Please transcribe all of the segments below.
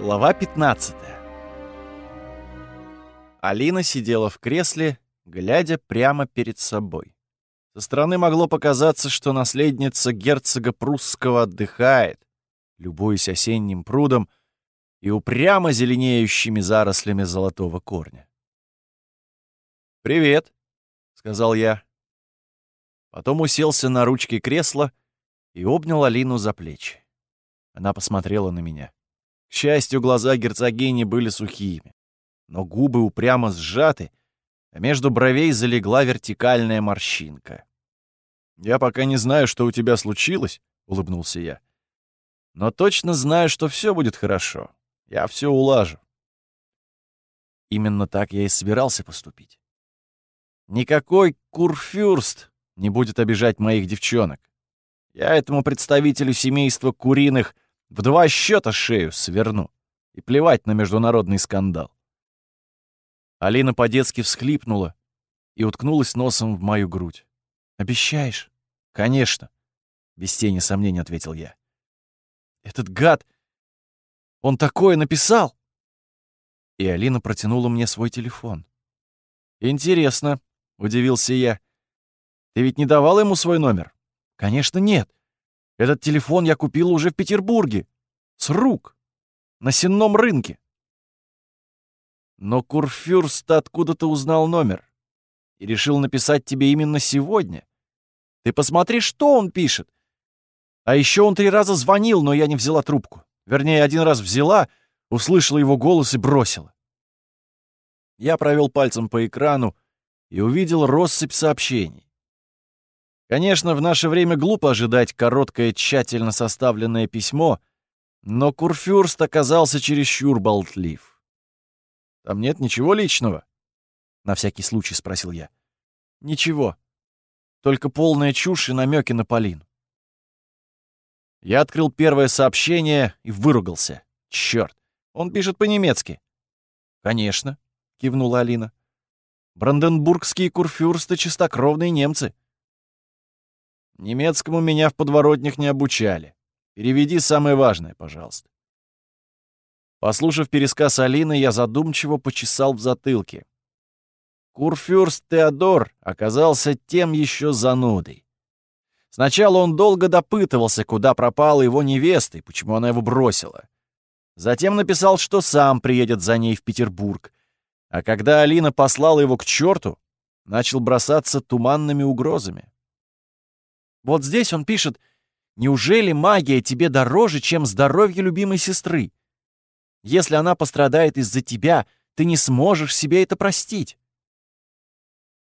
Глава 15 Алина сидела в кресле, глядя прямо перед собой. Со стороны могло показаться, что наследница герцога прусского отдыхает, любуясь осенним прудом и упрямо зеленеющими зарослями золотого корня. «Привет», — сказал я. Потом уселся на ручке кресла и обнял Алину за плечи. Она посмотрела на меня. К счастью, глаза герцогини были сухими, но губы упрямо сжаты, а между бровей залегла вертикальная морщинка. «Я пока не знаю, что у тебя случилось», — улыбнулся я. «Но точно знаю, что все будет хорошо. Я все улажу». Именно так я и собирался поступить. Никакой курфюрст не будет обижать моих девчонок. Я этому представителю семейства куриных в два счета шею сверну. И плевать на международный скандал. Алина по-детски всхлипнула и уткнулась носом в мою грудь. «Обещаешь?» «Конечно», — без тени сомнений ответил я. «Этот гад! Он такое написал!» И Алина протянула мне свой телефон. «Интересно», — удивился я. «Ты ведь не давал ему свой номер?» «Конечно, нет. Этот телефон я купила уже в Петербурге. С рук. На сенном рынке. Но Курфюрст откуда-то узнал номер и решил написать тебе именно сегодня. Ты посмотри, что он пишет. А еще он три раза звонил, но я не взяла трубку. Вернее, один раз взяла, услышала его голос и бросила. Я провел пальцем по экрану и увидел россыпь сообщений. Конечно, в наше время глупо ожидать короткое, тщательно составленное письмо, но Курфюрст оказался чересчур болтлив. «Там нет ничего личного?» — на всякий случай спросил я. «Ничего. Только полная чушь и намеки на Полин». Я открыл первое сообщение и выругался. Черт, он пишет по-немецки. «Конечно», — кивнула Алина. «Бранденбургские курфюрсты — чистокровные немцы». Немецкому меня в подворотнях не обучали. Переведи самое важное, пожалуйста. Послушав пересказ Алины, я задумчиво почесал в затылке. Курфюрст Теодор оказался тем еще занудой. Сначала он долго допытывался, куда пропала его невеста и почему она его бросила. Затем написал, что сам приедет за ней в Петербург. А когда Алина послала его к черту, начал бросаться туманными угрозами. Вот здесь он пишет «Неужели магия тебе дороже, чем здоровье любимой сестры? Если она пострадает из-за тебя, ты не сможешь себе это простить».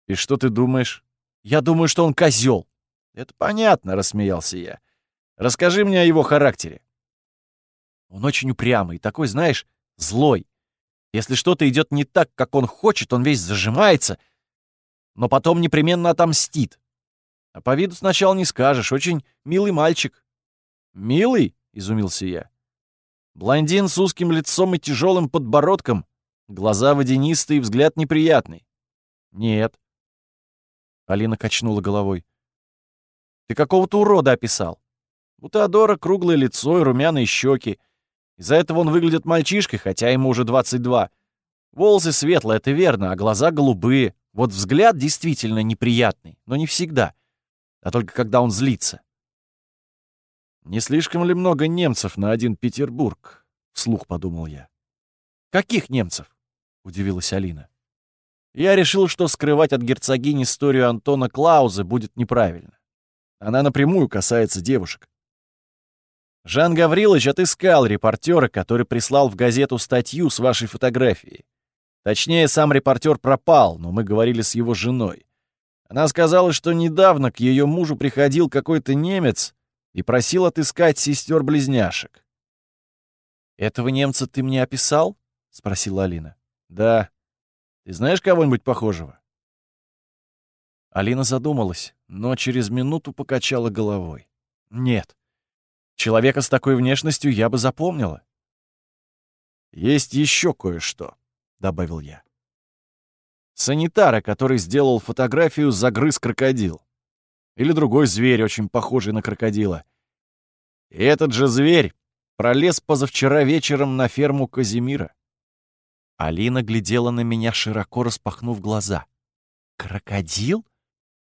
«И что ты думаешь?» «Я думаю, что он козел. «Это понятно», — рассмеялся я. «Расскажи мне о его характере». «Он очень упрямый, такой, знаешь, злой. Если что-то идет не так, как он хочет, он весь зажимается, но потом непременно отомстит. А по виду сначала не скажешь, очень милый мальчик. Милый? Изумился я. Блондин с узким лицом и тяжелым подбородком, глаза водянистые, взгляд неприятный. Нет. Алина качнула головой. Ты какого-то урода описал. У Теодора круглое лицо и румяные щеки. Из-за этого он выглядит мальчишкой, хотя ему уже 22. Волосы светлые, это верно, а глаза голубые. Вот взгляд действительно неприятный, но не всегда а только когда он злится. «Не слишком ли много немцев на один Петербург?» — вслух подумал я. «Каких немцев?» — удивилась Алина. Я решил, что скрывать от герцогини историю Антона Клауза будет неправильно. Она напрямую касается девушек. Жан Гаврилович отыскал репортера, который прислал в газету статью с вашей фотографией. Точнее, сам репортер пропал, но мы говорили с его женой. Она сказала, что недавно к ее мужу приходил какой-то немец и просил отыскать сестер-близняшек. «Этого немца ты мне описал?» — спросила Алина. «Да. Ты знаешь кого-нибудь похожего?» Алина задумалась, но через минуту покачала головой. «Нет. Человека с такой внешностью я бы запомнила». «Есть еще кое-что», — добавил я. Санитара, который сделал фотографию, загрыз крокодил. Или другой зверь, очень похожий на крокодила. И этот же зверь пролез позавчера вечером на ферму Казимира. Алина глядела на меня, широко распахнув глаза. «Крокодил?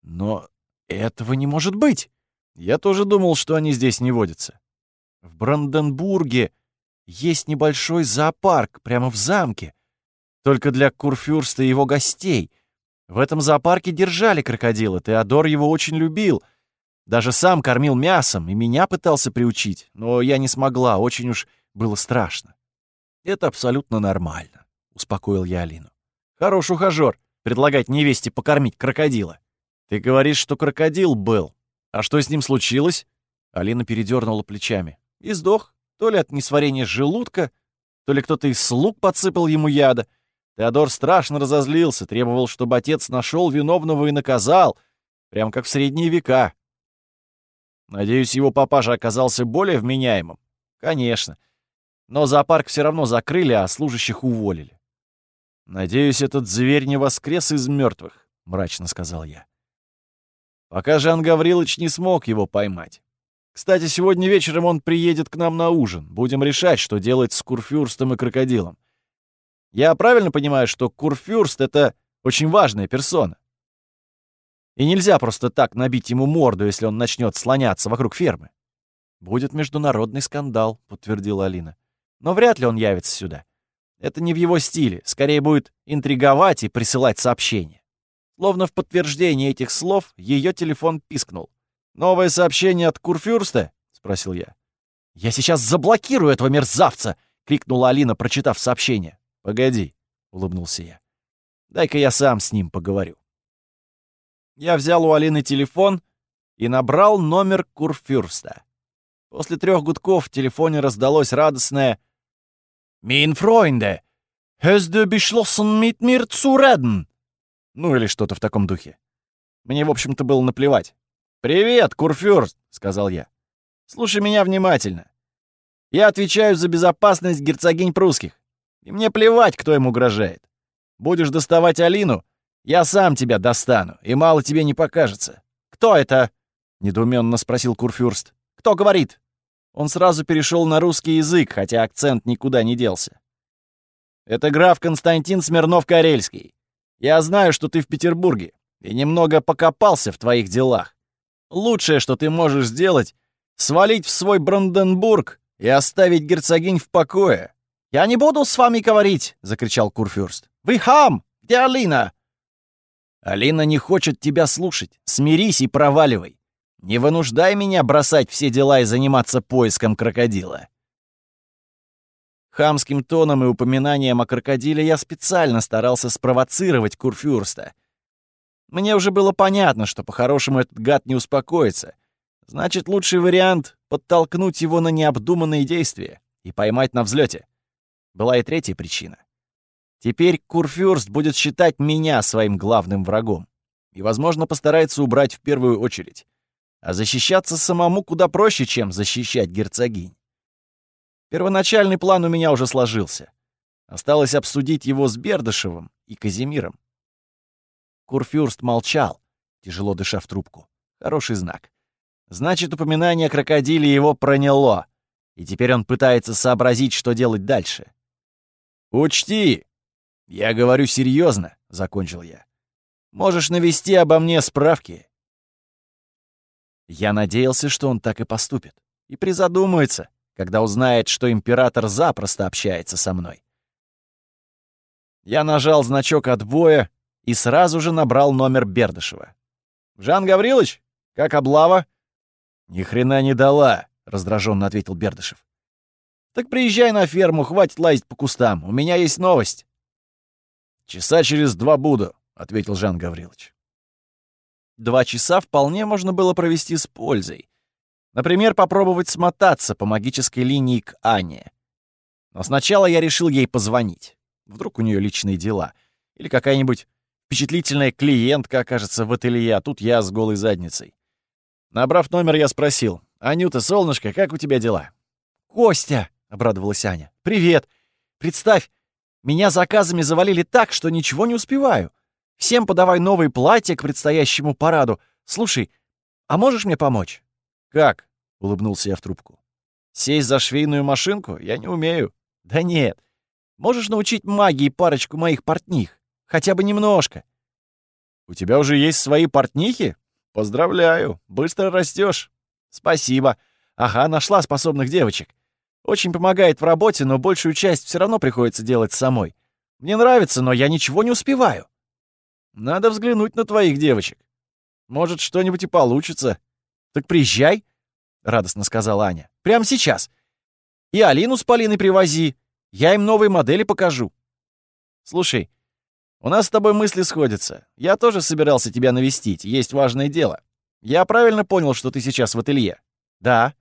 Но этого не может быть!» Я тоже думал, что они здесь не водятся. В Бранденбурге есть небольшой зоопарк прямо в замке, только для Курфюрста и его гостей. В этом зоопарке держали крокодила, Теодор его очень любил. Даже сам кормил мясом и меня пытался приучить, но я не смогла, очень уж было страшно. Это абсолютно нормально, успокоил я Алину. Хорош ухажёр предлагать невесте покормить крокодила. Ты говоришь, что крокодил был. А что с ним случилось? Алина передернула плечами. И сдох. То ли от несварения желудка, то ли кто-то из слуг подсыпал ему яда. Теодор страшно разозлился, требовал, чтобы отец нашел виновного и наказал, прям как в средние века. Надеюсь, его папаша оказался более вменяемым. Конечно. Но зоопарк все равно закрыли, а служащих уволили. «Надеюсь, этот зверь не воскрес из мертвых», — мрачно сказал я. Пока Жан Гаврилович не смог его поймать. Кстати, сегодня вечером он приедет к нам на ужин. Будем решать, что делать с Курфюрстом и крокодилом. Я правильно понимаю, что Курфюрст — это очень важная персона? И нельзя просто так набить ему морду, если он начнет слоняться вокруг фермы. «Будет международный скандал», — подтвердила Алина. «Но вряд ли он явится сюда. Это не в его стиле. Скорее будет интриговать и присылать сообщения». Словно в подтверждение этих слов ее телефон пискнул. «Новое сообщение от Курфюрста?» — спросил я. «Я сейчас заблокирую этого мерзавца!» — крикнула Алина, прочитав сообщение. «Погоди», — улыбнулся я. «Дай-ка я сам с ним поговорю». Я взял у Алины телефон и набрал номер Курфюрста. После трех гудков в телефоне раздалось радостное «Мин Фройнде, du beschlossen mit mir zu reden?» Ну или что-то в таком духе. Мне, в общем-то, было наплевать. «Привет, Курфюрст!» — сказал я. «Слушай меня внимательно. Я отвечаю за безопасность герцогинь прусских. И мне плевать, кто им угрожает. Будешь доставать Алину, я сам тебя достану, и мало тебе не покажется. Кто это?» — недоуменно спросил Курфюрст. «Кто говорит?» Он сразу перешел на русский язык, хотя акцент никуда не делся. «Это граф Константин Смирнов-Карельский. Я знаю, что ты в Петербурге, и немного покопался в твоих делах. Лучшее, что ты можешь сделать, свалить в свой Бранденбург и оставить герцогинь в покое. «Я не буду с вами говорить!» — закричал Курфюрст. «Вы хам! Где Алина?» «Алина не хочет тебя слушать. Смирись и проваливай. Не вынуждай меня бросать все дела и заниматься поиском крокодила». Хамским тоном и упоминанием о крокодиле я специально старался спровоцировать Курфюрста. Мне уже было понятно, что по-хорошему этот гад не успокоится. Значит, лучший вариант — подтолкнуть его на необдуманные действия и поймать на взлете. Была и третья причина. Теперь Курфюрст будет считать меня своим главным врагом и, возможно, постарается убрать в первую очередь. А защищаться самому куда проще, чем защищать герцогинь. Первоначальный план у меня уже сложился. Осталось обсудить его с Бердышевым и Казимиром. Курфюрст молчал, тяжело дыша в трубку. Хороший знак. Значит, упоминание крокодиле его проняло, и теперь он пытается сообразить, что делать дальше. «Учти! Я говорю серьезно, закончил я. «Можешь навести обо мне справки». Я надеялся, что он так и поступит, и призадумается, когда узнает, что император запросто общается со мной. Я нажал значок отбоя и сразу же набрал номер Бердышева. «Жан Гаврилович, как облава?» «Ни хрена не дала», — раздраженно ответил Бердышев. «Так приезжай на ферму, хватит лазить по кустам. У меня есть новость». «Часа через два буду», — ответил Жан Гаврилович. Два часа вполне можно было провести с пользой. Например, попробовать смотаться по магической линии к Ане. Но сначала я решил ей позвонить. Вдруг у нее личные дела. Или какая-нибудь впечатлительная клиентка окажется в ателье, а тут я с голой задницей. Набрав номер, я спросил. «Анюта, солнышко, как у тебя дела?» «Костя!» — обрадовалась Аня. «Привет! Представь, меня заказами завалили так, что ничего не успеваю. Всем подавай новые платья к предстоящему параду. Слушай, а можешь мне помочь?» «Как?» — улыбнулся я в трубку. Сесть за швейную машинку я не умею. Да нет. Можешь научить магии парочку моих портних? Хотя бы немножко. У тебя уже есть свои портнихи? Поздравляю, быстро растешь. Спасибо. Ага, нашла способных девочек. Очень помогает в работе, но большую часть все равно приходится делать самой. Мне нравится, но я ничего не успеваю. Надо взглянуть на твоих девочек. Может, что-нибудь и получится. Так приезжай, — радостно сказала Аня. Прямо сейчас. И Алину с Полиной привози. Я им новые модели покажу. Слушай, у нас с тобой мысли сходятся. Я тоже собирался тебя навестить. Есть важное дело. Я правильно понял, что ты сейчас в ателье? Да.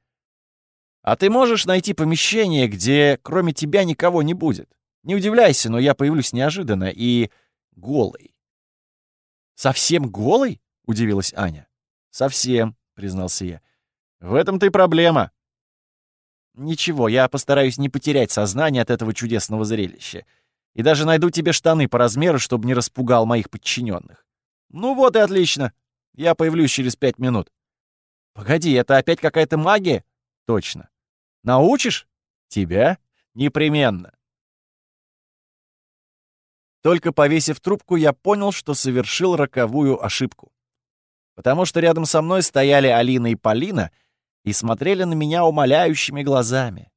А ты можешь найти помещение, где кроме тебя никого не будет? Не удивляйся, но я появлюсь неожиданно и голый. Совсем голый? Удивилась Аня. Совсем, признался я. В этом-то и проблема. Ничего, я постараюсь не потерять сознание от этого чудесного зрелища. И даже найду тебе штаны по размеру, чтобы не распугал моих подчиненных. Ну вот и отлично. Я появлюсь через пять минут. Погоди, это опять какая-то магия? Точно. Научишь? Тебя? Непременно. Только повесив трубку, я понял, что совершил роковую ошибку. Потому что рядом со мной стояли Алина и Полина и смотрели на меня умоляющими глазами.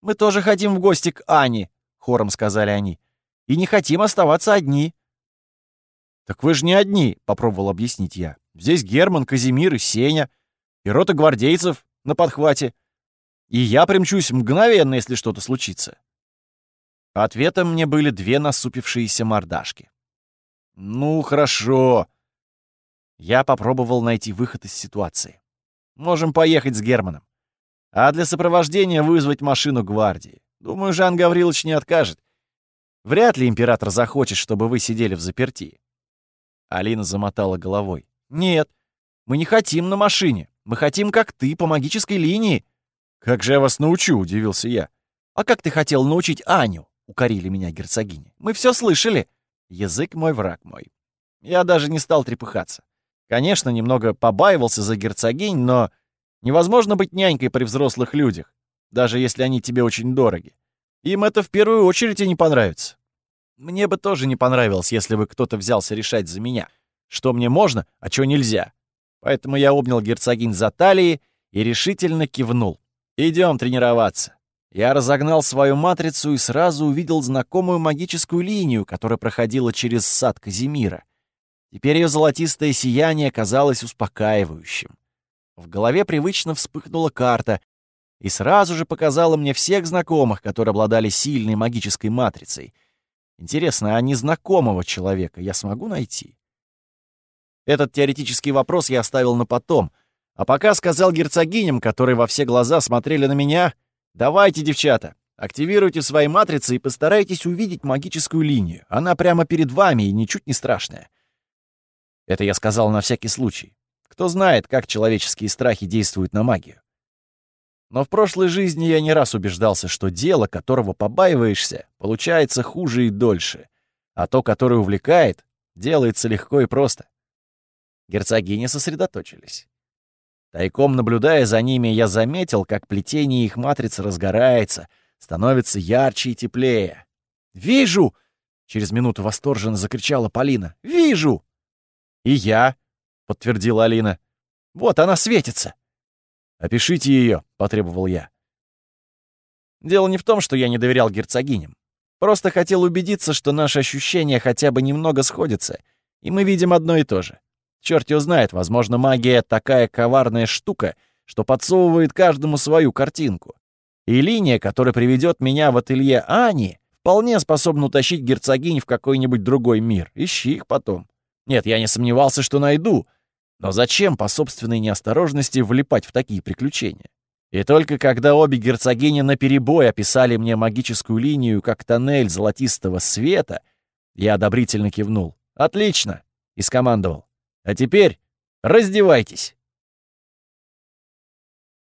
«Мы тоже хотим в гости к Ане», — хором сказали они. «И не хотим оставаться одни». «Так вы же не одни», — попробовал объяснить я. «Здесь Герман, Казимир и Сеня, и рота гвардейцев на подхвате. И я примчусь мгновенно, если что-то случится. Ответом мне были две насупившиеся мордашки. «Ну, хорошо». Я попробовал найти выход из ситуации. «Можем поехать с Германом. А для сопровождения вызвать машину гвардии. Думаю, Жан Гаврилович не откажет. Вряд ли император захочет, чтобы вы сидели в заперти». Алина замотала головой. «Нет, мы не хотим на машине. Мы хотим, как ты, по магической линии. «Как же я вас научу?» — удивился я. «А как ты хотел научить Аню?» — укорили меня герцогини. «Мы все слышали. Язык мой, враг мой». Я даже не стал трепыхаться. Конечно, немного побаивался за герцогинь, но невозможно быть нянькой при взрослых людях, даже если они тебе очень дороги. Им это в первую очередь и не понравится. Мне бы тоже не понравилось, если бы кто-то взялся решать за меня, что мне можно, а что нельзя. Поэтому я обнял герцогинь за талии и решительно кивнул. Идем тренироваться. Я разогнал свою матрицу и сразу увидел знакомую магическую линию, которая проходила через сад Казимира. Теперь ее золотистое сияние казалось успокаивающим. В голове привычно вспыхнула карта и сразу же показала мне всех знакомых, которые обладали сильной магической матрицей. Интересно, а незнакомого человека я смогу найти? Этот теоретический вопрос я оставил на потом — а пока сказал герцогиням, которые во все глаза смотрели на меня, «Давайте, девчата, активируйте свои матрицы и постарайтесь увидеть магическую линию. Она прямо перед вами и ничуть не страшная». Это я сказал на всякий случай. Кто знает, как человеческие страхи действуют на магию. Но в прошлой жизни я не раз убеждался, что дело, которого побаиваешься, получается хуже и дольше, а то, которое увлекает, делается легко и просто. Герцогини сосредоточились. Тайком наблюдая за ними, я заметил, как плетение их матриц разгорается, становится ярче и теплее. «Вижу!» — через минуту восторженно закричала Полина. «Вижу!» «И я!» — подтвердила Алина. «Вот она светится!» «Опишите ее!» — потребовал я. Дело не в том, что я не доверял герцогиням. Просто хотел убедиться, что наши ощущения хотя бы немного сходятся, и мы видим одно и то же. Черт его знает, возможно, магия такая коварная штука, что подсовывает каждому свою картинку. И линия, которая приведет меня в ателье Ани, вполне способна утащить герцогинь в какой-нибудь другой мир. Ищи их потом. Нет, я не сомневался, что найду. Но зачем по собственной неосторожности влипать в такие приключения? И только когда обе герцогини наперебой описали мне магическую линию как тоннель золотистого света, я одобрительно кивнул. «Отлично!» — и скомандовал. А теперь раздевайтесь.